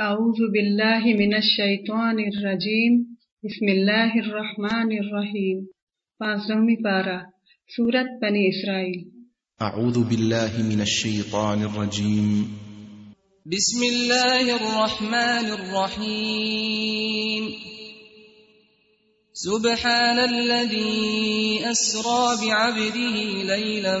أعوذ بالله من الشيطان الرجيم. بسم الله الرحمن الرحيم. پانزویں بارا سورة بني إسرائيل. أعوذ بالله من الشيطان الرجيم. بسم الله الرحمن الرحيم. سبحان الذي أسرى بعبده ليلا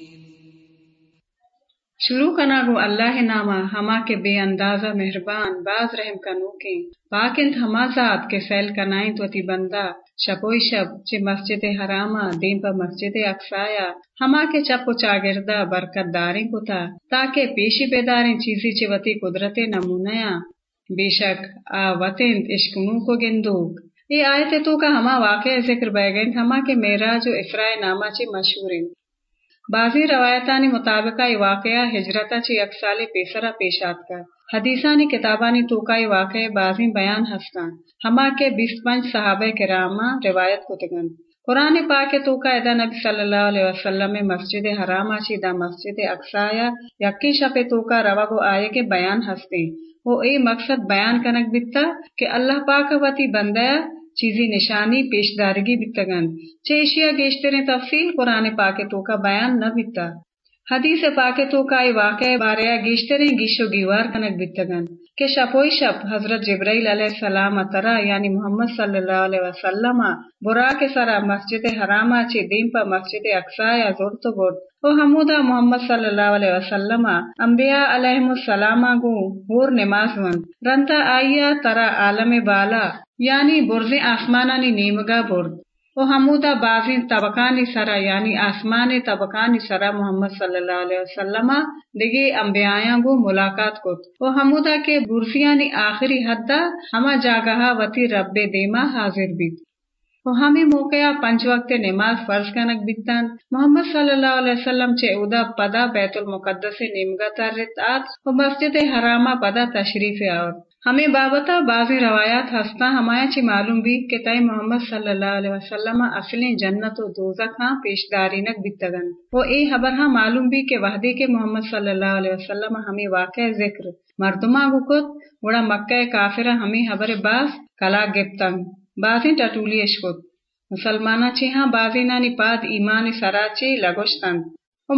شروع کنا گو اللہ نامہ، ہما کے بے اندازہ مہربان، باز رحم کنو کے۔ باقند ہما ذات کے فیل کنائیں تو تی بندہ۔ شپوئی شب چے مسجد حراما دین پر مسجد اقصایا ہما کے چپ و چاگردہ برکت داریں کتا۔ تاکہ پیشی بیداریں چیزی چے قدرت نمونیا بے شک آ وطند اشکنو کو گندوک۔ یہ آیت تو کا ہما واقع ذکر بے گئیں ہما کے میرا جو اسرائے نامہ چے مشہور بعضی روایتانی مطابق ای واقعہ ہجرتا چی یک سال پیسرا پیشات کا۔ حدیثانی کتابانی توکائی واقع بعضی بیان ہستان۔ ہما کے بیس پنج صحابہ کراما روایت کو تگن۔ قرآن پاک توکا ادا نبی صلی اللہ علیہ وسلم مسجد حراما چی دا مسجد اقصایا یکی شپ توکا روگو آئے کے بیان ہستے وہ اے مقصد بیان کنک بیتا کہ اللہ پاک واتی بندیا چیزی نشانی، پیشدارگی بتگن چیشیا گیشتریں تفصیل قرآن پاک تو کا بیان نہ بتا حدیث پاک تو کا واقع باریا گیشتریں گیشو گیوار کنک بتگن کہ شپوئی شپ حضرت جبرائیل علیہ السلام ترا یعنی محمد صلی اللہ علیہ وسلم، برا کے سرا مسجد حرامہ چی دین پا مسجد اقصا یا زور تو او حمودا محمد صلی اللہ علیہ وسلم، انبیاء علیہ السلام گو، ہور نماز ون رنتا آئیا ترا عالم بالا۔ یعنی برز آسمانانی نیمگا برد. و حمودا بازی طبقانی سرا یعنی آسمان طبقانی سرا محمد صلی اللہ علیہ وسلم دیگے انبیاء گو ملاقات کت و حمودا کے برزیانی آخری حد ہما جاگہا وتی رب دیما حاضر بیت و ہمیں موقع پنج وقت نماز فرض کنک بیتن محمد صلی اللہ علیہ وسلم چے ادا پدا بیت المقدس نیمگا ترت آت و مسجد حرامہ پدا تشریف آور ہمیں بابتا بعضی روایات ہستا ہمایا چی معلوم بھی کہ تائی محمد صلی اللہ علیہ وسلم اصلی جنت و دوزک ہاں پیشداری نک بیتگن۔ وہ اے خبر ہاں معلوم بھی کہ وحدی کے محمد صلی اللہ علیہ وسلم ہمیں واقع ذکر۔ مردما گکت وڑا مکہ کافرہ ہمیں خبر باز کلا گپتن۔ بازی ٹٹولی اشکت۔ مسلمانہ چی ہاں بازی نانی پاد ایمان سراچی لگوشتن۔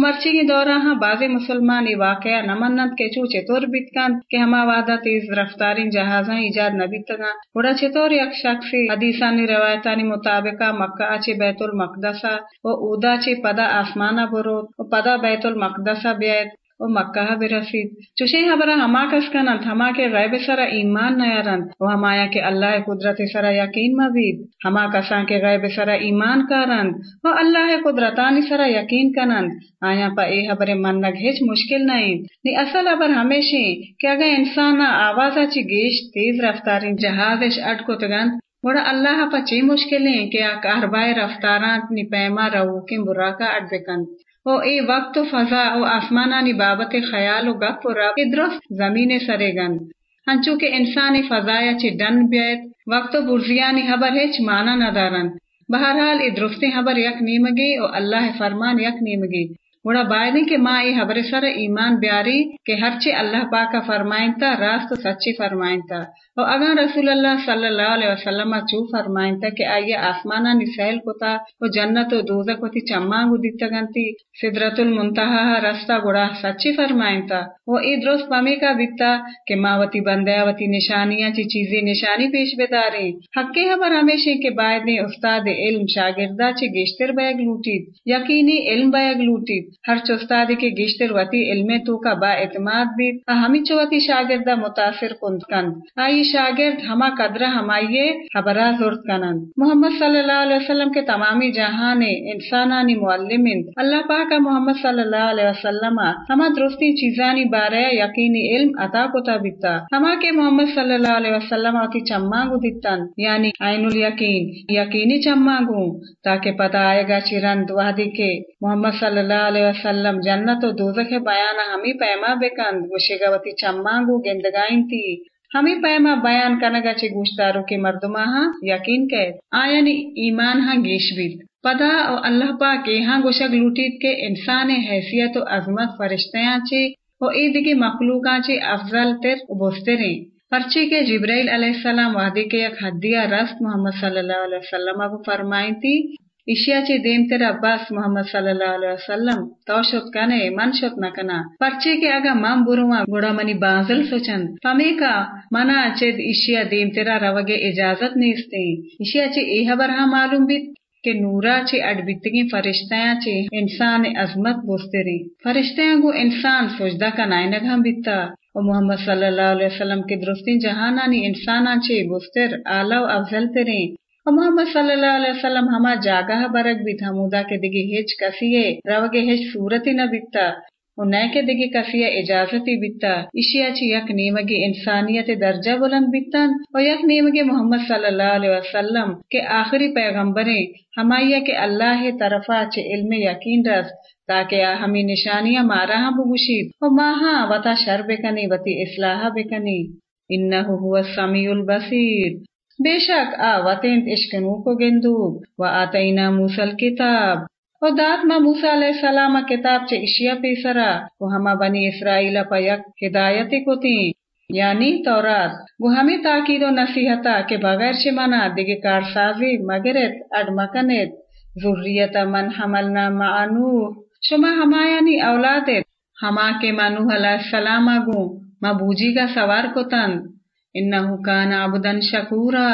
مرچی دورہ ہاں باز مسلمانی واقعہ نمنت کے چو طور بیتکن کہ ہما وعدہ تیز رفتاری جہازاں ایجاد نبیتنا بیتگا بڑا چطور یک شخصی حدیثانی روایتانی مطابقہ مکہ اچھے بیت المقدسہ و اودا چی پدا آسمانہ برود و پدا بیت المقدسہ بیت و مکہ برسید چوشے خبرہ ہما کس کنند ہما کے غیب سرا ایمان نیارند و ہمایا کے اللہ قدرت سرا یقین مزید ہما کسان کے غیب سرا ایمان کارند و اللہ قدرتانی سرا یقین کنند آیا پا اے خبر منگ ہیچ مشکل نہیں نی اصل خبر ہمیشہ کہ اگر انسان آوازا چی گیش تیز رفتاری جہازش اٹ کو تگند بڑا اللہ پا چی مشکلیں کہ آک اربائے رفتاران نی پیما رو کی برا کا اٹ بکند او ای وقت و فضا او آسمانانی بابت خیال و گپ و رب درست زمین سرے گند۔ ہنچو کہ انسانی فضایا چی ڈن بیت، وقت و برزیانی حبر ہیچ مانا ندارن۔ بہرحال ای درستی حبر یک نیمگی او اللہ فرمان یک نیمگی بڑا بائدی کہ ماں ای حبر سر ایمان بیاری کہ ہرچی اللہ پاکا فرمائن تا راست سچی فرمائن تا اور اگر رسول اللہ صلی اللہ علیہ وسلم چو فرمائن تا کہ آئیے آسمانا نسیل کتا و جنت و دوزک و چمانگو دیتا گنتی صدرت المنتحہ رستا بڑا سچی فرمائن تا وہ ای درست پمی کا بیتا کہ ماں وتی بندیا وتی نشانیاں چی چیزیں نشانی پیش بداریں حقی خبر ہمیشہ کے بعد استاد علم شاگردہ چی گیشتر بیگ لوٹید یقینی علم بیگ لوٹید ہر چستاد کے گیشتر وتی علم تو کا با اعتماد بیت ہمی چوتی شاگردہ متاثر کند کند۔ آئی شاگرد ہما قدرہ ہمائیے خبرہ زورت کنند۔ محمد صلی اللہ علیہ وسلم کے تمامی جہان انسانانی معلمین۔ اللہ پاک محمد صلی اللہ علیہ وسلم ہما درستی چیزانی بارے یقینی علم عطا کتا بیتا ہما کے محمد صلی اللہ علیہ وسلم آتی چمانگو دیتن۔ یعنی عین الیقین۔ یقینی چمانگو۔ تاکہ پتہ آئے گا چرند وحدی کے محمد صلی اللہ علیہ علیہ وسلم جنت و دوزخ بیان ہمی پیما بکند گوشگوتی چمانگو گندگائن تھی ہمی پیما بیان کنگا چے گوشتارو کے مردما ہاں یقین کہت آیانی ایمان ہاں گیش بیت پدا او اللہ پاک ہاں گوشگ لوٹیت کے انسان حیثیت و عظمت فرشتیاں چے او ای دگی مخلوقاں چے افضل تر بوستریں پرچی کے جبرائیل علیہ السلام وحدی کے یک حدیہ رست محمد صلی اللہ علیہ وسلم ابو فرمائی تھی اشیا چی دیم تیرا بس محمد صلی اللہ علیہ وسلم تو شد کنے من شد نکنا پرچے کے اگا من بروا گوڑا منی بازل سوچن پمی کا منا چید اشیا دیم تیرا روگے اجازت نیستے معلوم کہ نورا چی اڈ فرشتیاں چی انسان عظمت بوستری فرشتیاں گو انسان سجدہ کا نائنگ ہم بیتا و محمد صلی اللہ علیہ وسلم کے درستین جہانانی انساناں چی بوستر آلہ و افضل ترین محمد صلی اللہ علیہ وسلم ہما جاگہ برک بھی تھا کے دگی ہچ کسی روگے ہچ صورتی نہ بیتا و نئے کے دگی کسی اجازتی بیتا اشیا چی یک نیمگی انسانیت درجہ بلند بیتن و یک نیمگی محمد صلی اللہ علیہ وسلم کے آخری پیغمبریں ہمایا کے اللہ طرفا چے علم یقین رس، تاکہ ہمیں نشانیاں مارا ہاں بگوشید و ماہاں وطا شر بکنی، وطی اصلاح بکنی۔ انہو هو السمیع البصیر۔ بے شک آ وطین اشکنو کو گندو، و آتینا موسل کتاب و دات ما موسیٰ علیہ السلام کتاب چے اشیا پیسرا و ہما بنی اسرائیل پا یک ہدایتی کو تین یعنی تورات۔ وہ ہمیں تاکید و نصیحتا کہ بغیر چمنا دیگے کارسازی مگرت، اڈ مکنت۔ ذریت من حملنا معانو شما ہما یعنی اولادت۔ ہما کے منوح علیہ السلام اگو ما بوجی کا سوار کو تند انہو کان عبدن شکورا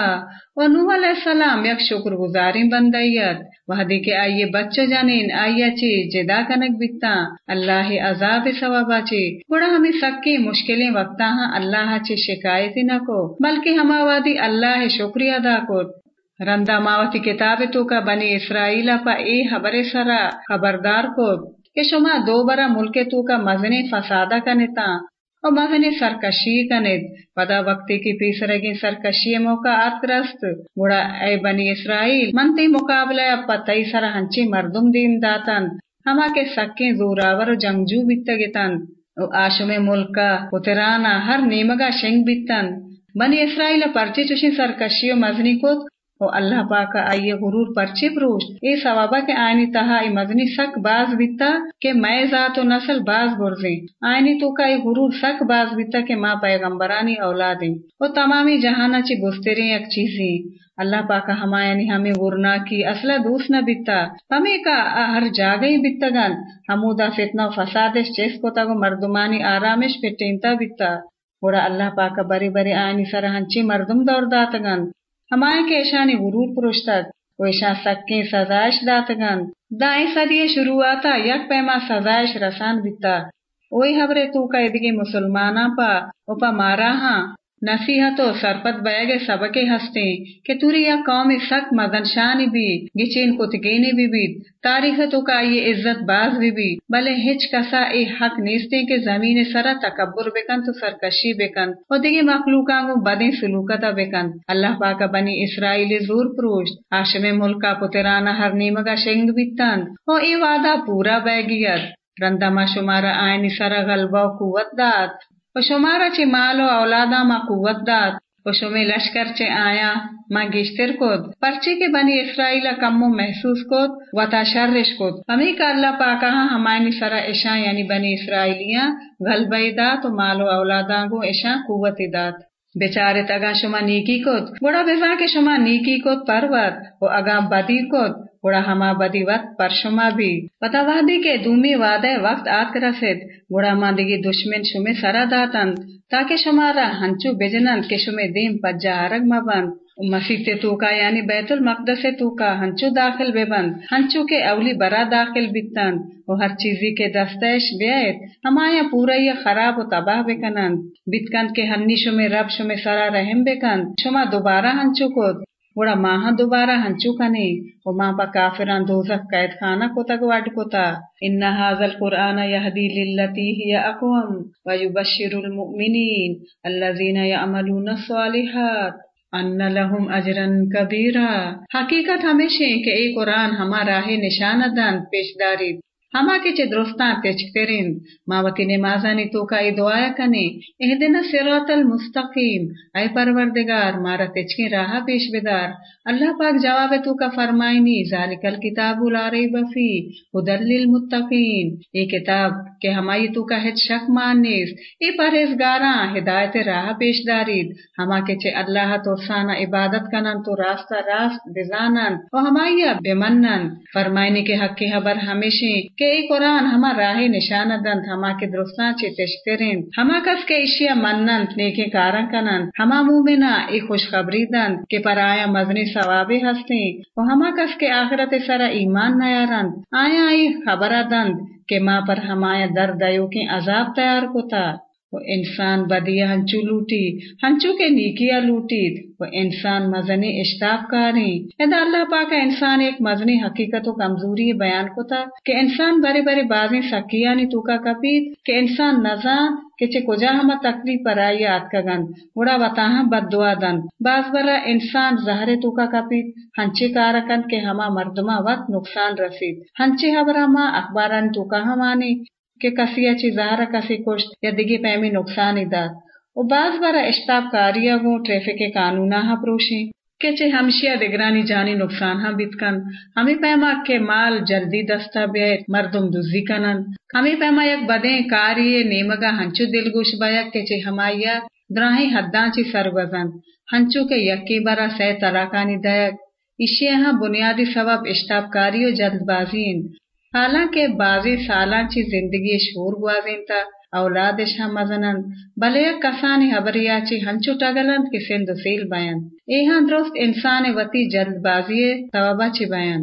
و نوح علیہ السلام یک شکر گزاری بندیت. وحدی کے آئیے بچہ جانین، آئیے چی، جدا کنک بیتا اللہ عذاب سوابا چی. گوڑا ہمیں سکی مشکلیں وقتا ہاں اللہ چی شکایتی نہ کو، بلکہ ہما وادی اللہ شکری ادا کو رندا ماوتی کتاب تو کا بنی اسرائیل پا اے حبر سرا خبردار کو کہ شما دو برا ملک تو کا مزنی فسادہ کنتا. اور مغنی سرکشی کنید پدا وقتی کی پیسرگی سرکشی موقع آترست گوڑا اے بنی اسرائیل منتی مقابلہ اپا تئی سر ہنچی مردم دین داتن ہما کے سکیں زوراور و جنگجو بیتگتن او آشم ملکا اترانا ہر نیمگا شنگ بیتن بنی اسرائیل پرچی چوشی سرکشی و مزنی کت او اللہ پاکا آئیے غرور پرچی پروش اے ثوابہ کے آئینی تہا ای مزنی سک باز بیتا کہ میں ذات و نسل باز برزیں آئینی تو کا ای غرور سک باز بیتا کہ ماں پیغمبرانی اولادیں۔ او تمامی جہانا چی گستریں یک چیزیں۔ اللہ پاکا ہما یعنی ہمیں غرنا کی اصلہ دوست نہ بیتا۔ ہمیں کا ہر جاگئی بیتگن ہمودا فتنہ و فسادش چیس کو تگو مردمانی آرامش پٹینتا بیتا۔ گوڑا اللہ پاکا بری بری آئینی سرہنچی مردم دور داتگن ہمائیں کے ایشانی غرور پروشتگ وہ ایشان سکیں سزائش داتگن دائیں صدی شروعاتا یک پیما سزائش رسان بیتا۔ وہی حبرے تو کا نصیحت و سرپت بیگے سبکے ہستے کہ توری یا قومی سک مدن شانی بھی گچین کو تگینی بھی بھی تاریخ تو کا یہ عزت باز بھی بھی بلے ہچ کسا اے حق نیستے کہ زمین سرا تکبر بکن تو سرکشی بکن و دیگے مخلوقاں کو بدیں سلوکتا بکن اللہ پاکا بنی اسرائیل زور پروشت آشم ملکا پترانا ہر نیمگا شنگ بیتن و اے وعدہ پورا بیگیت رندما شمارا آئینی سرا غلبہ و قوت داد و شمارا چی مال و اولادا ما قوت داد و شمی لشکر چی آیا ما گشتر کد پرچی کے بنی اسرائیل کمو محسوس کد و تا شرش کد ہمی کا اللہ پاکا ہاں سرا اشان یعنی بنی اسرائیلیاں غلبی داد و مال و اولادا گو اشان قوت داد بیچارے تگا شما نیکی کد گوڑا بزا کے شما نیکی کد پروت و اگا بدی کد گوڑا ہما بدی وقت پر شما بھی پتا وحدی کے دومی وعدے وقت آت رسید گوڑا ما دیگی دشمن شمی سرا داتند تاکہ شمارا ہنچو بجنند کہ شمی دیم پجا آرگ مبند مسیح تو کا یعنی بیت المقدس تو کا ہنچو داخل بے بند ہنچو کے اولی برا داخل بیتن و ہر چیزی کے دستش بیت ہمایا پورا یہ خراب و تباہ بکنند بیتکند کے ہنی شمی رب شمی سرا رحم بکند شما دوبارہ ہنچو کود وڑا ماہا دوبارہ ہنچو کنے و ماں پا کافران دوزخ قید خانہ کو تک واٹ کو تا ان هذا القرآن يهدي للتي هي اقوم ويبشر المؤمنين الذين يعملون الصالحات ان لهم اجرا کبیرا حقیقت ہمیشہ کہ اے قرآن ہمارا ہے نشانہ دن پیش داری ہما کے چے درستان تچ ترند ما وتی نمازانی تو کا ای دعایا کنے اہدنا صراط المستقیم اے پروردگار مارا تچکی راہ پیش بدار اللہ پاک جواب تو کا فرمائنی ذالک الکتاب لا ریب فی ہدل للمتقین یہ کتاب کہ ہمائی تو کا ہچ شک ماننیس ای پرہیزگاراں ہدایت راہ پیش دارید ہما کے چے اللہ تو سانا عبادت کنن تو راستہ راست بزانن و ہمائی بمنن فرمائنی کے حق کی خبر ہمیشہ کہ ای قرآن ہما راہی نشان دند ہما کے درستان چی تشترین ہما کس کے اشیا منند نیکی کارن کنند ہما مومنا ای خوشخبری دند کہ پر آیا مزنی ثوابی ہستیں۔ و ہما کس کے آخرت سرا ایمان نیارند۔ آیا ای خبر دند کہ ما پر ہمایا درد دیو کی عذاب تیار کتا۔ وہ انسان بدیا ہنچو لوٹی، ہنچو کے نیکیا لوٹید وہ انسان مزنی اشتاب کاری۔ ادا اللہ پاک، انسان ایک مزنی حقیقت و کمزوری بیان کو تھا کہ انسان بڑے بڑے بازی سکیانی تو کا کپید کہ انسان نزان کہ چے کجا ہما تکلیف پر آئی آت کا گند اڑا وطاہم بد دعا دن۔ باز برا انسان زہر تو کا کپید ہنچے کارکن کہ ہما مردما وقت نقصان رسید ہنچے حبرہ ما اخباران تو کا ہمانی کہ کسی اچھی کسی کشت یا دگی پیمی نقصانی داد۔ و باز بارا اشتاب کاریا گو ٹریفک قانونا ہا پروشی کہ چے ہمشیا دگرانی جانی نقصان ہاں بیتکن۔ ہمیں پیما کے مال جلدی دستا بیت، مردم دزی کنن۔ ہمیں پیما یک بدیں کاری نیمگا ہنچو دلگوش بیک کہ چے ہمایا دراہی حدان چی سر وزن۔ ہنچو کے یکی برا سی طلاقانی دیک اشیاء ہاں بنیادی سبب اشتاب کاری و جلد بازین حالانکہ بازی سالاں چی زندگی شور گوازین تا، اولادش ہم مزنن بلے یک کسانی حبریا چی ہنچو ٹگلند کی سند سیل بیان۔ ایہاں درست انسان وتی جلد بازی توابا چی بیان۔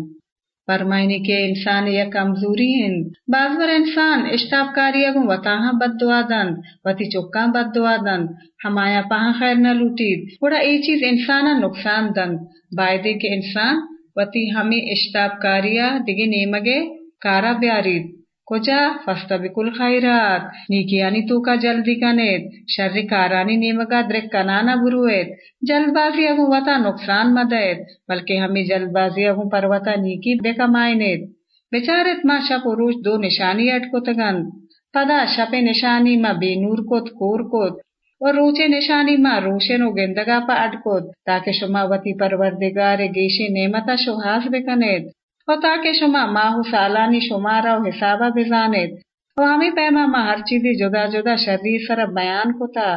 فرمائنی کے انسان یا کمزوری ہیں بعض بر انسان اشتاب کاری اگو وطاہاں بد دعا دن، وتی چکاں بد دعا دن۔ ہمایا پہاں خیر نہ لوٹید۔ بڑا ای چیز انسانا نقصان دن۔ بائدے کے انسان وتی ہمیں اشتاب کاریا دگی نیمگے کارا بیارید کجا فستبکل خیرات نیکیانی تو کا جلدی کنید شر کارانی نیمگا درک کنانا بروید جلد بازی اگو وطا نقصان مدید بلکہ ہمیں جلد بازی اگو پر وطا نیکی بے کمائنید بیچارت ما شپ و روش دو نشانی اٹ کو تگند پدا شپ نشانی ما بے نور کت کور کت اور روچے نشانی ما روشن و گندگا پا اڈ کت تاکہ شما وتی پروردگار گیشی نعمتا شوہاس بکنید و تاکہ شما ماہ سالانی شمارا و حسابہ بزانید۔ و ہمیں پیما ما ہر چیزی جدا جدا شرری سر بیان کتا۔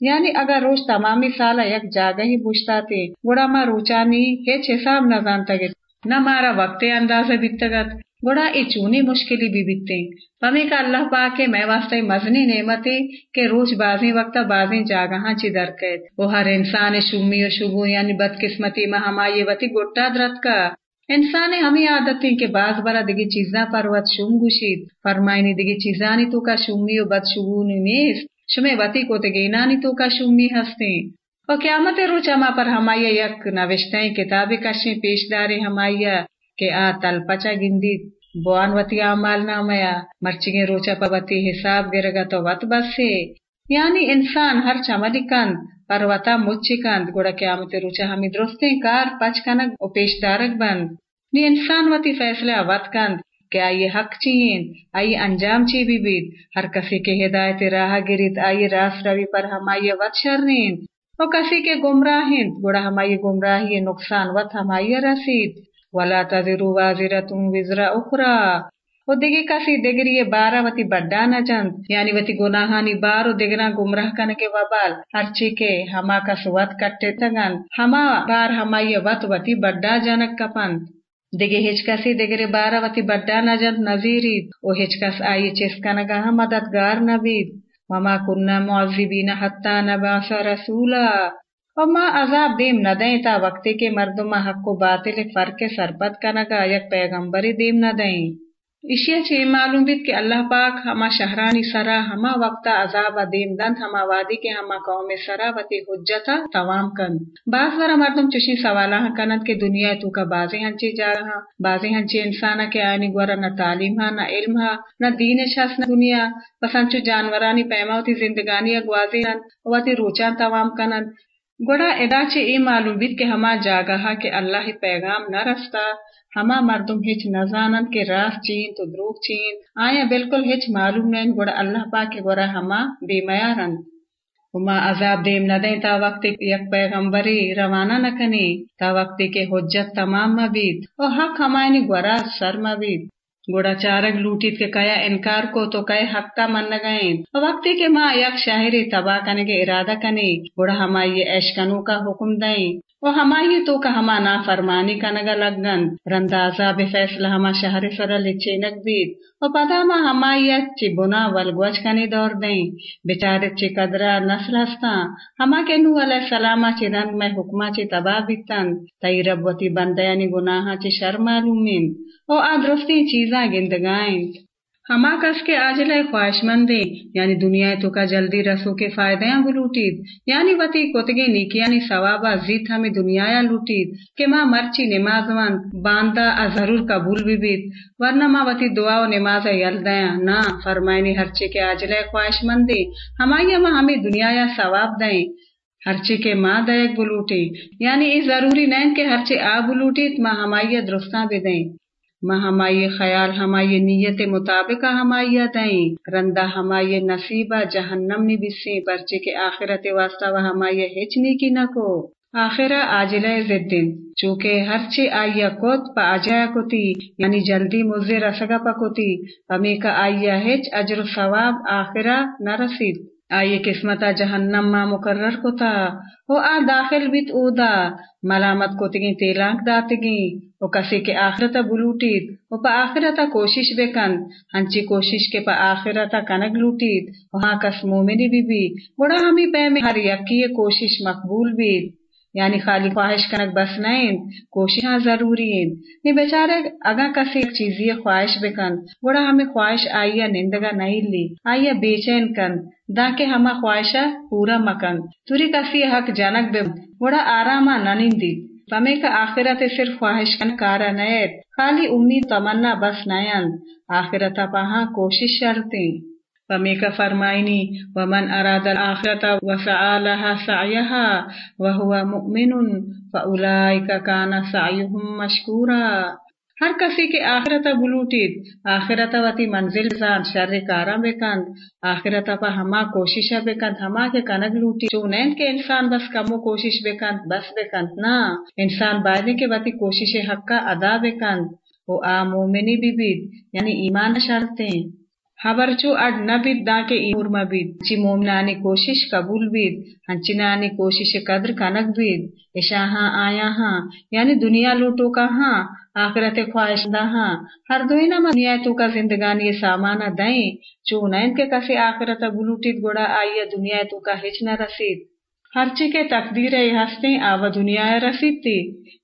یعنی اگر روش تمامی سالہ یک جاگہ ہی بوشتا تی گوڑا ما روچانی ہیچ حساب نہ جانتا گت نہ مارا وقت اندازہ بیتگت گوڑا ای چونی مشکلی بھی بیتے پمی کا اللہ پاک میں واسطے مزنی نعمتی کہ روز بازی وقتا بازی جاگہاں چی درکت وہ ہر انسان شمی و شبو یعنی بدقسمتی میں ہمائی وتی گوٹا درت کا۔ انسان ہمیں عادت ہے کہ بعض برا دگی چیزاں پر وط شم گوشید. فرمائنی دگی چیزانی تو کا شمی و بد شگونی نیست. شمی وطی کو تگینانی تو کا شمی ہستیں و قیامت رو چما پر ہمایا یک نوشتیں کتاب کشیں پیش دارے ہمایا کہ آ تل پچا گندی بوان وتی عمال نامیا مرچگے روچا پا حساب گرگا تو وط بس یعنی انسان ہر چملی کند پر وطا مچی کند گوڑا قیامت روچا ہمیں درستیں کار پچ کنگ پیش دارک بند نی انسان وتی فیصلہ وط کند کہ آئی حق چین آئی انجام چی بھی بید ہر کسی کے ہدایت راہ گرید آئی راس روی پر ہمائی وط شرنین و کسی کے گمراہین گوڑا ہمائی گمراہی نقصان وط ہمائی رسید ولا تذرو وازرتم وزر اخرى و دیگی کسی دیگری بارا وتی بڑا نہ یعنی وتی گناہانی بارو دیگنا گمراہ کن کے وبال ہر چی کے ہما کا سوات کٹے تگن ہما بار ہمائی وط وتی بڑا جنک کپند دیگه هیچ کسی دیگر بارا وتی بڑا نجد نظیرید و هیچ کس آئی چسکنگا هم مددگار نبید۔ وما کننا معذبین حتی نبعث رسولا۔ و عذاب دیم ندیں تا وقتی کے مردم حق و باطل فرق سرپت کنگا یک پیغمبری دیم ندیں اشیا چے معلوم بیت کہ اللہ پاک ہما شہرانی سرا ہما وقتا عذاب دیم دند ہما وادی کے ہما قوم سرا وتی حجتا توام کن بعض ورا مردم چشی سوالا کنند کہ دنیا تو کا بازی ہنچی جا رہا بازی ہنچی انسانا کے آئینی گورا نہ تعلیم ہا نہ علم ہا نہ دین شخص نہ دنیا پسنچو جانورانی پیماوتی زندگانی اگوازی ہن وتی روچان توام کنند گوڑا ادا چے ای معلوم بیت کہ ہما جاگہا کہ اللہ پیغام نہ رستا، ہما مردم ہچ نزانن کے راست چین تو دروگ چین۔ آیا بالکل ہچ معلوم نہیں گوڑا اللہ پاک گوڑا ہما بے میارن وما عذاب دیم نہ دیں تا وقت یک پیغمبری روانہ نہ کنی، تا وقت کے حجت تمام مبید اور حق ہمائنی گورا سر مبید گوڑا چارک لوٹیت کے کیا انکار کو تو کئے ہفتہ من گئیں وقتی کے ماں یک شاہری تباہ کرنے کے ارادہ کنے، گوڑا ہمائی اشکنو کا حکم دیں۔ وہ ہمائی تو کا ہما نا فرمانی کا نگا لگن رندازہ بے فیصلہ ہما شہر سر لچے نگ و پدا ما ہمائی چی بنا والگوچ کنی دور دیں۔ بیچارے چی قدرہ نسل ہستا ہما کے نو علیہ السلام چی رنگ میں حکمہ چی تباہ بیتن۔ تئی ربوتی بندیانی گناہا چی شر معلومین۔ او آدرستی چیزاں گندگائیں۔ ہما کس کے آجل خواہش مندیں یعنی دنیا تو کا جلدی رسو کے فائدے بلوٹید یعنی وتی کتگی نیکیانی ثوابا زیت ہمیں دنیا لوٹید۔ کہ ماں مرچی نماز من باندھا ضرور قبول بھی بیت۔ ورنہ ماں وتی دعا و نماز یلدیاں۔ نہ فرمائنی ہرچے کے آجل خواہش مندیں ہمائی ماں ہمیں دنیا ثواب دیں۔ ہرچے کے ماں دیکھ بلوٹی۔ یعنی اس ضروری نہیں کہ ہرچے آ بلوٹیت ماں ہمائی درستاں بھی دیں۔ ماں ہمائی خیال، ہمائی نیت مطابق ہمائی دیں رندہ ہمائی نصیبہ جہنم نی بسی پرچے کے آخرت واسطہ و ہمائی ہچنی کی نکو آخرہ آجلہ زدن۔ چونکہ ہر چی آئیا کوت پا آجایا کتی یعنی جلدی مزے رسگا پا کتی ہمیں کا آئیا ہچ اجر ثواب آخرہ نہ رسید۔ آئیے قسمتا جہنم ما مقرر کتا۔ ہو آ داخل بیت اودا ملامت کتگیں تیلانک داتگی۔ او کسی کے آخرتا بلوٹید۔ او پا آخرتا کوشش بکن۔ ہنچی کوشش کے پا آخرتا کنگ لوٹید۔ وہاں کس مومنی بی بی بڑا ہمیں پہمے ہر یکی کوشش مقبول بید۔ یعنی خالی خواہش کنک بس نہیں کوششاں ضروری ہیں نی بیچارے اگا کسی چیزی خواہش بکن بڑا ہمیں خواہش آئیا نندگا نہیں لی آئیا بیچین کن دا کے ہما خواہشہ پورا مکن۔ توری کسی حق جانک بے بڑا آراما ننندی۔ پمے کا آخرت صرف خواہش کن کارا نیت خالی امید تمنا بس نیند آخرتا پہاں کوشش شرطیں۔ پمے فرمائنی ومن اراد الاخرت وسعى لها سعيها وهو مؤمن فاولئك كان سعيهم مشكورا۔ ہر کسی کے آخرت بلوٹید آخرت وتی منزل زان، شر کارا بکند آخرت پا ہما کوشش بکند، ہما کے کنگ لوٹی چونین کے انسان بس کمو کوشش بکند، بس بکند نا۔ انسان بائدے کے وتی کوشش حق کا ادا بکند۔ وہ آ مومنی بھی بید یعنی ایمان شرطیں۔ خبر چو اڈ نہ بید دا کے ایمور مبید چی مومنانی کوشش قبول بید ہنچنانی کوشش قدر کنک بید۔ اشا ہاں، آیا ہاں یعنی دنیا لوٹو کا ہاں آخرت خواہش دا ہاں۔ ہر دوئی نہ دنیا تو کا زندگانی سامانا دائیں۔ چو نین کے کسی آخرت بلوٹید، گوڑا آئیے دنیا تو کا ہچ نہ رسید۔ ہر چی کے تقدیر ہستیں آوا دنیا رسید تی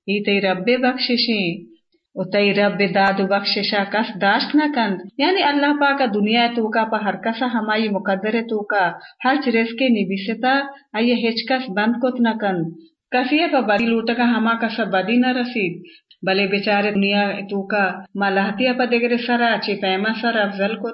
ہی تی رب بخششیں۔ اتائی رب داد و بخششا کس داشت نہ کند یعنی اللہ پاک دنیا تو کا پا ہر کسا ہمائی مقدر تو کا ہر چرس کے نبیستا، آئیے ہچ کس بند کت نہ کند کسی پا بدی لوٹا کا ہما کسا بدی نہ رسید بلے بیچارے دنیا تو کا ملہتیا پا دگر سرا چی پیما سر افضل کو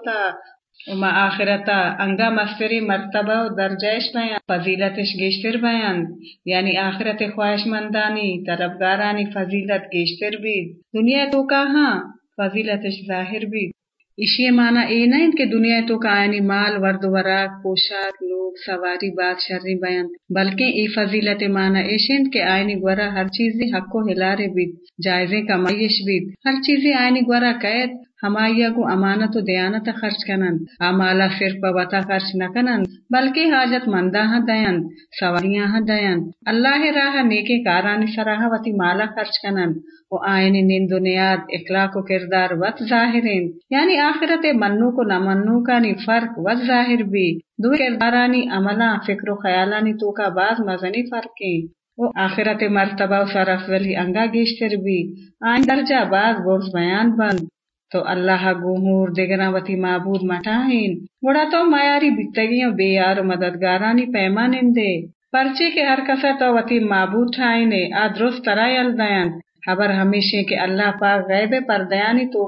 تا آخرتا انگا مستری مرتبہ و درجائش بیان، فضیلتش گیشتر بیان. یعنی آخرت خواہش مندانی طرفگارانی فضیلت گیشتر بید. دنیا تو کا ہاں فضیلتش ظاہر بید. اسی معنی اے نہیں کہ دنیا تو کا آئینی مال، ورد وراک پوشاک، لوگ، سواری بات شرری بیان. بلکہ ای فضیلت معنی ایشن کہ آئینی گورا ہر چیزی حق و ہلارے بید، جائزے کمائش بید. ہر چیزی آئینی گورا قید ہمائی گو امانت و دیانت خرچ کنند امالا صرف وطا خرچ نہ کنند بلکہ حاجت مندہ ہاں دیند سواریاں ہاں دیند اللہ راہ نیکے کارانی سراہ وتی مالا خرچ کنند، و آئینی نند و نیاد، اخلاق و کردار وط ظاہرین یعنی آخرت منو کو نہ منو کا نی فرق وط ظاہر بھی دو کردارانی عملہ فکر و خیالانی تو کا بعض مزنی فرقیں وہ آخرت مرتبہ و سرف ولی انگا گیشتر بھی، آئین درجہ بعض بورس بیان بند۔ تو اللہ گوہور دگنا وتی معبود مٹائن گوڑا تو میاری بتگیوں بے یار و مددگارانی پیمان دے۔ پرچے کے ہر کسا تو وتی معبود ٹھائنے آ درست ترائی الدین خبر ہمیشہ کہ اللہ پاک غیب پردیانی تو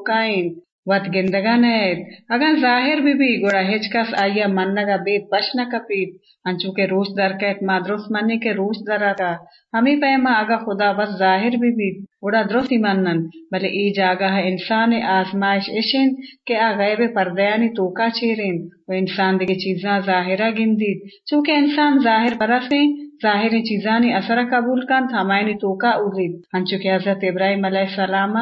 کائن وت گندگا نیت اگر ظاہر بھی بھی گوڑا ہچ کس آئیا منگا بیت پش نہ کپیت، انچو کے روش در کہت ما درست منی کے روش در آتا۔ ہمیں پیما آگا خدا بس ظاہر بھی بھی گوڑا درستی منن، بلے ای جاگا ہے انسان آزمائش اشن کہ آ غیب پردیانی توکا چیرین۔ و انسان دیگے چیزاں ظاہرہ گندید۔ چونکہ انسان ظاہر پرسیں ظاہر چیزانی اثر قبول کن ہمائنی توکا اوزید ہنچو کہ حضرت ابراہیم علیہ السلام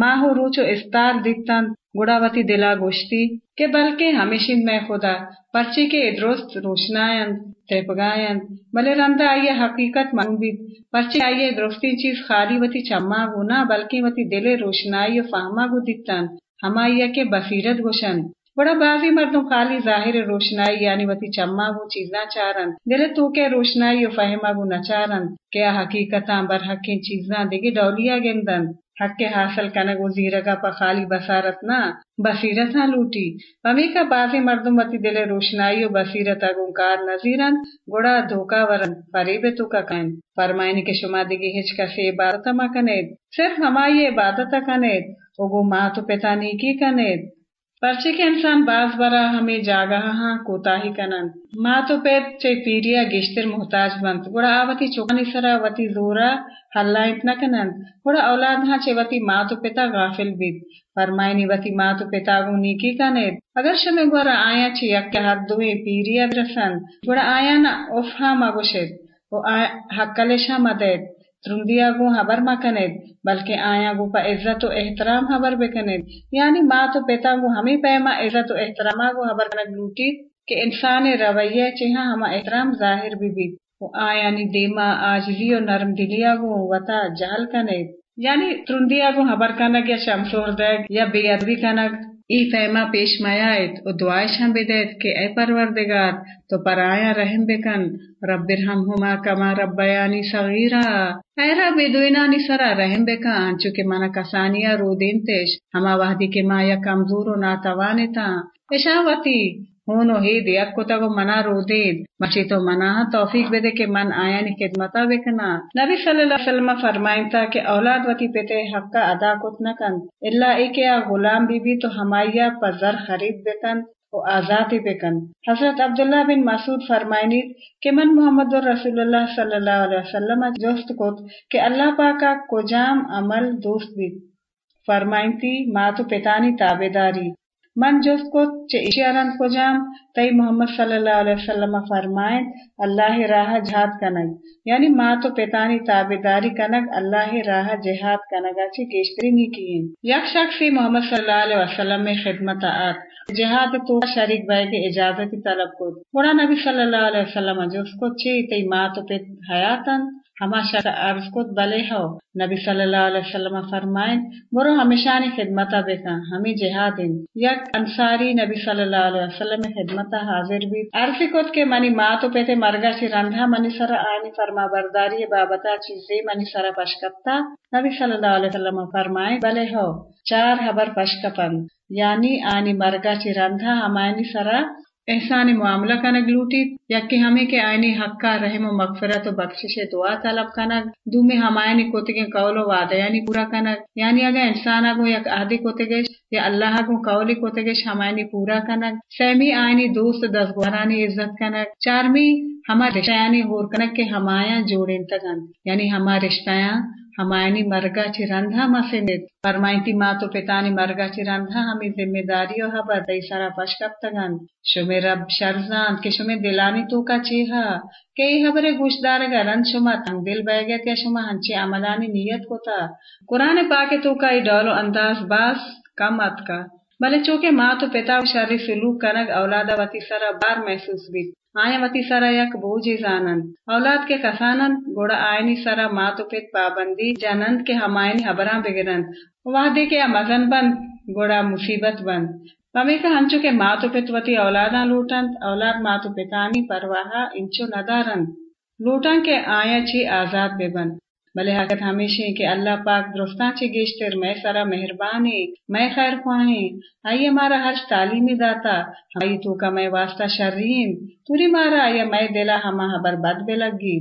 ماہ روچو استار دیتن، گڑاوتی دلا گوشتی، کہ بلکہ ہمیشہ میں خدا پرچی کے درست روشنائن ترپگائن بلے رندہ آئیے حقیقت منبید پرچی آئیے درستی چیز خالی وتی چما گو نہ بلکہ وتی دل روشنائی و فہما گو دیتن ہمائیہ کے بصیرت گوشن بڑا بازی مردوں خالی ظاہر روشنائی یعنی وتی چما گو چیزاں چارن۔ دل تو کے روشنائی و فہما گو نچارن کیا حقیقتاں برحقیں چیزاں دیگے ڈولیا گندن۔ حق کے حاصل کنگ و زیرگا پا خالی بسارت نہ۔ بصیرت نہ لوٹی۔ پمی کا بازی مردم وتی دل روشنائی و بصیرت اگوں کار نظیرن۔ گڑا دھوکا ورن۔ فریب تو کا کن۔ فرمائنی کے شما دیگی ہچ کسی عبادت ما کنید۔ صرف ہمائی عبادت کنید۔ اگو ماں تو پتا نیکی کنید۔ پرچے کے انسان باز برا ہمیں جاگا ہاں کوتا ہی کنن۔ ماں تو پیت چے پیریا گشتر محتاج بند۔ گوڑا آوتی چوکانی سرا، وتی زورا حلا اتنا کنن۔ گوڑا اولاد ہاں چے وتی ماں تو پتا غافل بید۔ فرمائنی وتی ماں تو پتا گو نیکی کنید۔ اگر شمی گوڑا آیا چے یک کے حد دوئے پیریا درسن گوڑا آیا نا افہا مگوشید و حقلشا ہاں مدید ترندیا گو حبر مکنید بلکہ آیا گو پا عزت و احترام حبر بکنید۔ یعنی ماں تو پتا گو، ہمیں پیما عزت و احترام گو حبر کنگ لوٹید کہ انسان رویہ چہا ہما احترام ظاہر بھی بید۔ و آیانی دیما آجزی و نرم دلیا گو وطا جہل کنید۔ یعنی ترندیا گو حبر کنگ یا شمسور دیگ یا بے ادبی کنگ ای فیما پیش میائت و دعائش ہم بدیت کہ اے پروردگار، تو پر آیا رحم بکن. رب ہما کما رب بیانی صغیرا. اے رب، دوینانی سرا رحم بکن چونکہ منا کسانیا رو دین تیش ہما وحدی کے ما یا کمزور و ناتوانتا. اشاوتی ہونو ہی دیک کو منا رو دید مچی تو منا توفیق بدے کہ من آیا نی خدمتا بکنا نبی صلی اللہ علیہ وسلم فرمائن تا کہ اولاد وتی پیتے حق کا ادا کت نہ کن اللہ ایک غلام بی بی تو ہمایا پزر خرید بکن و آزاد بکن حضرت عبداللہ بن مسعود فرمائنید کہ من محمد رسول اللہ صلی اللہ علیہ وسلم جوست کت کہ اللہ پاکا کجام عمل دوست بھی فرمائنتی ما تو پتانی تابداری من جس کو چیشیارن کو جام تئی محمد صلی اللہ علیہ وسلم فرمائیں، اللہ راہ جہاد کنگ۔ یعنی ماں تو پیتانی تابداری کنگ، اللہ راہ جہاد کنگ۔ اچھی گیشتری نہیں کی یک شخص محمد صلی اللہ علیہ وسلم میں خدمت آت۔ جہاد تو شریک بھائی کے اجازت کی طلب کو بڑا نبی صلی اللہ علیہ وسلم جس کو چی تئی ماں تو پیت حیاتن ہما شخص عرض کت بلے ہو۔ نبی صلی اللہ علیہ وسلم فرمائیں برو ہمیشہ نی خدمتا ہمیں جہاد یک انصاری نبی صلی اللہ علیہ وسلم خدمتا حاضر بھی۔ عرض کت کے منی ماں تو پیتے مرگا چی رندھا منی سر آنی فرما برداری بابتا چیزیں منی سر پشکتا نبی صلی اللہ علیہ وسلم فرمائیں بلے ہو، چار حبر پشکپن۔ یعنی آنی مرگا چی رندھا ہمائنی سرا احسان معاملہ کنگ لوٹی یا کہ ہمیں کے آئینی حق کا رحم و مغفرت و بخشش دعا طلب کنگ دو میں ہمائنی کوتگے قول و وعدہ یعنی پورا کنگ یعنی اگر انسان کو یک عہدی کوتگش یا اللہ کو قولی کوتگش ہمائنی پورا کنگ سیمی آئینی دوست دستگوارانی عزت کنگ چارمی ہما رشتہ یعنی ہور کنگ کے ہمایاں جوڑیں تگن یعنی ہما رشتیاں ہمائنی مرگا چی رندھا مسند فرمائنتی ماں تو پتانی مرگا چی رندھا ہمیں ذمہ داری و حبر دئی سرا پشکب تگن شمی رب شرزان کہ شمی دلانی تو کا چیہا کہ ای حبر گوشدار گرن شما تنگ دل بے گیا کہ شما ہنچی عملانی نیت کو تا قرآن پاک تو کا ای ڈولو انداز باس کم ات کا۔ بلے چونکہ ماں تو پتا شری سلوک کنگ اولادا وتی سرا بار محسوس بیت۔ آیا وتی سرا یک بوجی زانند اولاد کے کسانند گوڑا آئینی سرا ماتو پیت پت پابندی جانند کے ہمائنی حبراں بگرند وحدی کے مزن بند گوڑا مصیبت بند پمی کا ہنچو کے ماتو پیت وتی اولاداں لوٹند اولاد ماتو پیتانی پتانی پرواہا انچو ندارند لوٹن کے آیا چی آزاد بے بند بلے حقت ہمیشہ کہ اللہ پاک درستان چے گیشتر، میں سارا مہربانی، میں خیر خواہیں آئیے مارا ہرش تعلیمی داتا آئی تو کا میں واسطہ شرین، توری مارا آئیے میں دلا ہما حبر بد بے لگی۔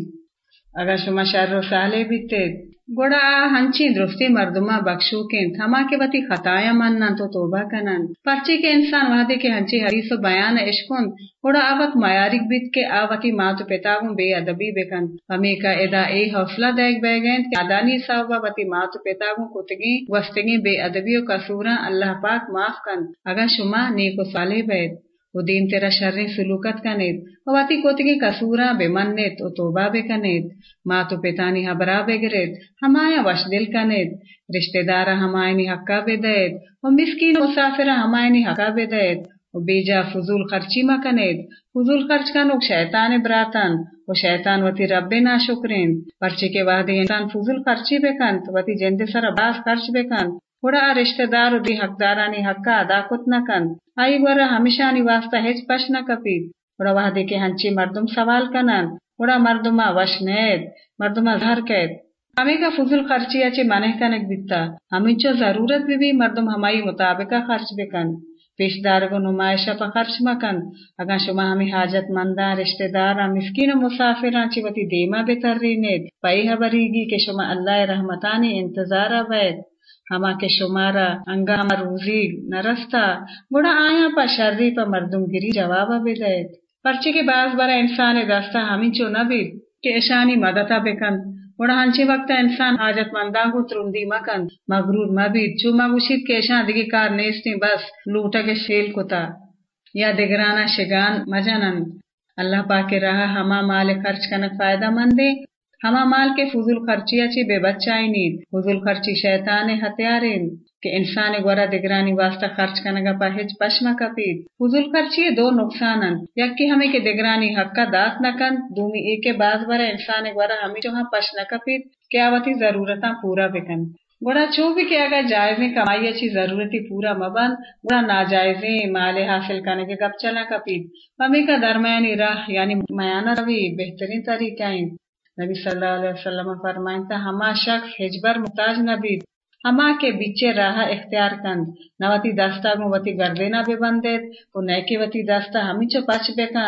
اگر شما شر و سالے بیتے گوڑا ہنچی درستی مردما بخشو کن تھما کے وتی خطایا منن تو توبہ کنن پرچی کے انسان وحدے کے ہنچی حدیث و بیان عشقن گوڑا آوت معیارک بیت کے آوتی ماتو پتاگون بے ادبی بکن ہمیں کا ادا اے حوصلہ دیکھ بے گئن کہ ادانی صاحبہ وتی ماتو پتاگون کتگی وستگی بے ادبی و کسورا اللہ پاک معاف کن اگر شما نیک و صالح بیت و دین تیرا شر سلوکت کنید و واتی کوتگی کسورا بے منت و توبہ بے کنید، ما تو پیتانی حبرا بے گرید ہمایا وش دل کنید، رشتہ دارا ہمائنی حقا بے دید، و مسکین مسافرہ ہمائنی حقا بے دید، و بیجا فضول خرچی ما کنید، فضول خرچ کنوک شیطان براتن، و شیطان وتی رب نا شکرین پرچے کے وعدے انسان فضول خرچی بے کن وتی جند سر باس خرچ بے کن تھوڑا رشتہ دار دی حقدارانی حقا ادا کت نہ کن آئی گورا ہمیشہ واسطہ ہچ پش نہ کپید۔ تھوڑا وحدے کے ہنچی مردم سوال کنن تھوڑا مردما وش نید۔ مردما زہر کید۔ ہمیں کا فضول خرچی اچے منہ کنک بیتا ہمیں چو ضرورت بھی بھی مردم ہمائی مطابقہ خرچ بکن۔ پیش دار کو نمائشہ پا خرچ مکن اگا شما ہمیں حاجت مندہ رشتہ دار مسکین و مسافران چی وتی دیما بتر رینید۔ پائی حبریگی کہ شما اللہ رحمتانی انتظار بید ہما کے شمارا انگا روزی نرستا گوڑا آیا پا شرری پا مردم گری جوابا بدید پرچے کے بعض برا انسان دستا ہمیں چو نبید کہ اشانی مدتا بکن گوڑا ہنچے وقت انسان حاجت مندان کو ترندی مکن مغرور مبید چو مگوشید کہ اشان دگی کار نیستی بس لوٹا کے شیل کتا یا دگرانا شگان مجنن اللہ پاک راہ ہما مال خرچ کنک فائدہ مندے ہما مال کے فضول خرچی اچھی بے بچائی نید۔ فضول خرچی شیطان ہتھیارین کہ انسان گورا دگرانی واسطہ خرچ کنگا پا ہچ پشما کپید۔ فضول خرچی دو نقصانن۔ یکی ہمیں کہ دگرانی حق کا دات نہ کن دومی ایک کے بعض برا انسان گورا ہمیں جو ہاں پش نہ کپید کہ آواتی ضرورتاں پورا بکن۔ گوڑا چو بھی کہ اگر جائزیں کمائی اچھی ضرورتی پورا مبن گوڑا ناجائزیں مال حاصل کرنے کے گپ چلا کپید۔ ہمیں کا درمیانی راہ یعنی میانہ روی بہترین طریقہ نبی صلی اللہ علیہ وسلم فرمائیں ہما شخص ہجبر محتاج نبی ہما کے بچے راہ اختیار کند نواتی دستا گو وتی گردینا بے بندیت و نیکی وتی داستہ ہمی چو پچ بکا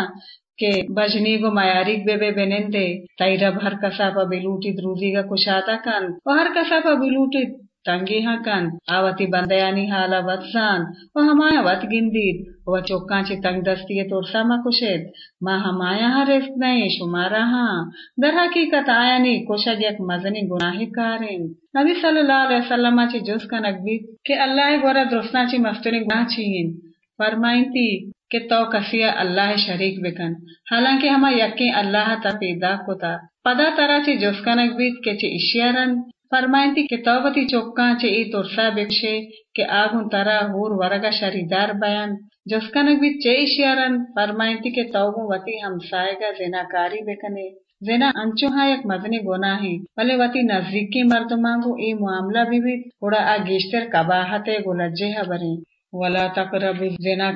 کہ بجنی گو میاریک بے بے بنندے تائی رب ہر کسا پا بلوٹی دروزی گا کشاتا کند و ہر کسا پا بلوٹی تنگی ہاں کن آواتی بندیانی حالا وطسان و ہمایا وط گندید و چوکاں چی تنگ دستی تورسا ما کشید ما ہمایا ہاں رزق نہیں شمارا ہاں در حقیقت آیا نی کشد یک مزنی گناہی کارین نبی صلی اللہ علیہ وسلم چی جز کنک بید کہ اللہ گورا درستنا چی مفتری گناہ چیئن فرمائن تی کہ تو کسیا اللہ شریک بکن حالانکہ ہما یقین اللہ تا پیدا کتا پدا ترا چی جز کنک بید کہ چی اشیارن فرمائنتی کہ توبتی چوکاں چے ای ترسا بکشے کہ آگون ترا ہور ورگا شریدار بیان۔ جسکنک بھی چے اشیارن فرمائنتی کہ توبوں وتی ہمسائے گا زناکاری بکنے۔ زنا انچو ہاں یک مدنی گناہ ہے بلے وتی نزدیکی مردمان کو ای معاملہ بھی بھی تھوڑا آ گیشتر کباہت گو لجے بریں۔ ولا تقرب زنا۔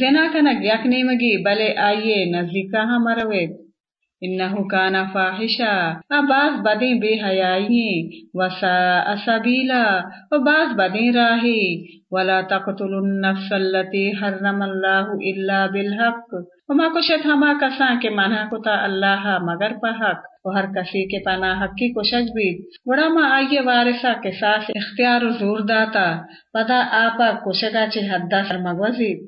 زنا کنک یک نیمگی، بلے آئیے نزدیکا ہاں مروید۔ انہو کانا فاحشا. ا بعض بدیں بے حیائیں وسا سبیلا و بعض بدیں راہی ولا تقتلوا النفس التي حرم الله الا بالحق. وما کشت ہما کساں کے منع کتا اللہ مگر پا حق. و ہر کسی کے پنا حق کی کشج بید وڑا ما آئیے وارثا کے ساس اختیار و زور داتا. پدا آپا کشگا چے حدہ سر مگوزید.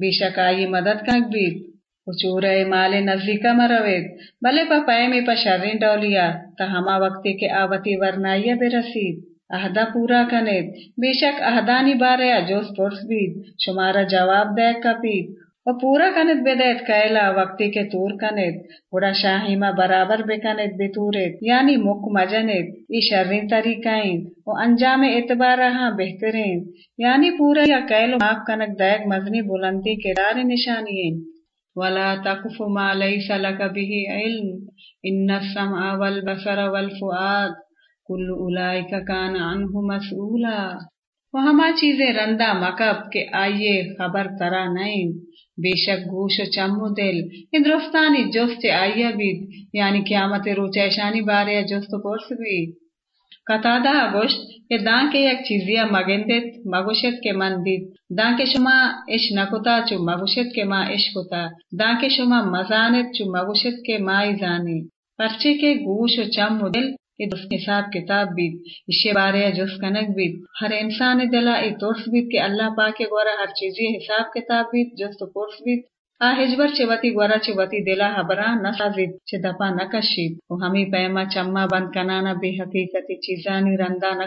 بے شک آئیے مدد کنک بید. چورے مال نزدیکا مروید بلے پا پائمی پا شرین ڈولیا تا ہما وقتی کے آوتی ورنائیہ برسید۔ اہدا پورا کنید۔ بے شک اہدانی بارے جوز پرس بید شمارا جواب دے کپید۔ و پورا کنید بدید کائلا وقتی کے تور کنید۔ بڑا شاہیما برابر بکنید بتورید۔ یعنی مک مجنید۔ ای شرین طریقائیں و انجام اعتبار ہاں بہترین۔ یعنی پورا یا کائلو ماف کنک دیگ مزنی بلندی کے رار نشانییں ولا تقف ما ليس لك به علم ان السمع والبصر والفؤاد كل اولئك كان عنه مسؤولا وہ ہما چیزیں رندہ مکب کے آئیے خبر ترا نہیں بے شک گوش و چمو دل۔ ہندوستانی جست آئیے بید۔ یعنی قیامت روچیشانی بارے جست پرس بید۔ قطادہ گوشت کہ دان کے یک چیزیا مگندت مگوشت کے من دید دان کے شما اش نکتا چو مگوشت کے ما اش کتا دان کے شما مزانت چو مگوشت کے مائی زانی پرچے کے گوش و چم و دل کہ درست حساب کتاب بیت اشے بارے جس کنک بیت ہر انسان دلا ای ترس بیت کہ اللہ پاک گورا ہر چیزی حساب کتاب بیت جس تو پرس بیت آ ہجبر چے وتی گورا چے وتی دلا حبرا نہ سازید چے دپا نہ کشید. و ہمی پیما چما بند کنانا بے حقیقتی چیزانی رندا نہ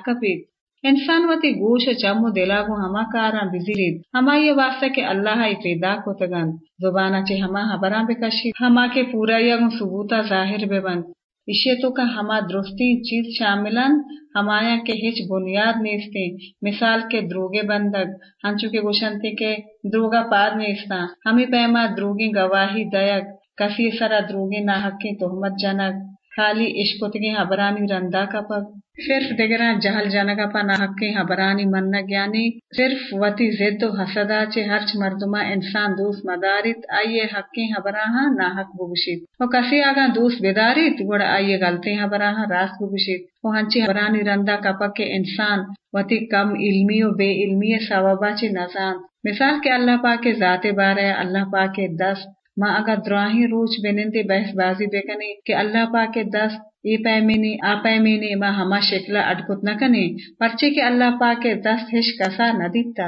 انسان وتی گوش چم و دلا کو ہما کاراں بزیرید ہما یہ واسطہ کہ اللہ ای پیدا کو تگن زبانا چے ہما حبراں بکشید ہما کے پورا یگن ثبوتا ظاہر بے بند. اشے کا ہما درستی چیز شاملن ہمایا کے ہچ بنیاد نیستے مثال کے دروگے بندگ ہنچو کے گوشنتے کے دروگا پار نیستا ہمیں پیما دروگی گواہی دیگ کسی سرا دروگی ناحقی تہمت جنگ خالی عشقتگی حبرانی رندا کپک صرف دگران جہل جنگا پا ناحقی حبرانی منگ یعنی صرف وتی زد و حسدا چے ہرچ مردما انسان دوست مدارت آئیے حقی حبراہا ناحق بگشید و کسی آگا دوست بدارت گوڑا آئیے غلطی حبراہا راست بگشید و ہنچی حبرانی رندا کپک کے انسان، وتی کم علمی و بے علمی سوابا چے نزان مثال کے اللہ پاک ذات بارے، اللہ پاک دست۔ ماں اگر دراہی روچ بنندے بحث بازی بکنی، کہ اللہ پاک دست ای پیمینی آ پیمینی ماں ہما شکلا اٹکت نہ کنے پرچے کہ اللہ پاک دست ہش کسا نہ دیتا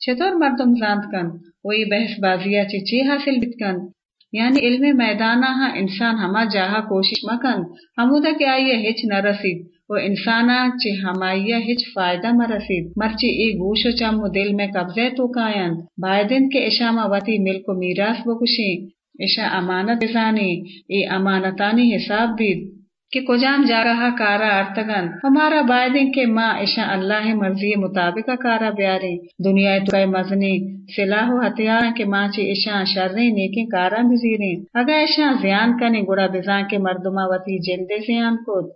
چطور مردم زاند کن وہی بحث بازیا چی چی حاصل بیت کن یعنی علم میدانا ہاں انسان ہما جاہا کوشش مکن ہمودا کہ آئیے ہچ نہ رسید و انسانا چی ہمائیہ ہچ فائدہ مرسید مرچی ای گوش و چم و دل میں قبضے تو کائن بائدن کے اشاما وتی ملک و میراث بکشی اشا امانت بزانی ای امانتانی حساب دید کہ کجام جا رہا کارا ارتگن ہمارا بائدن کے ماں اشا اللہ مرضی مطابق کارا بیارے دنیا تو مزنی سلاح و ہتھیار کے ماں چی ایشا شرری نیکی کارا بزیریں اگر اشا زیان کنے گڑا بزان کے مردما وتی جلدے زیان کود۔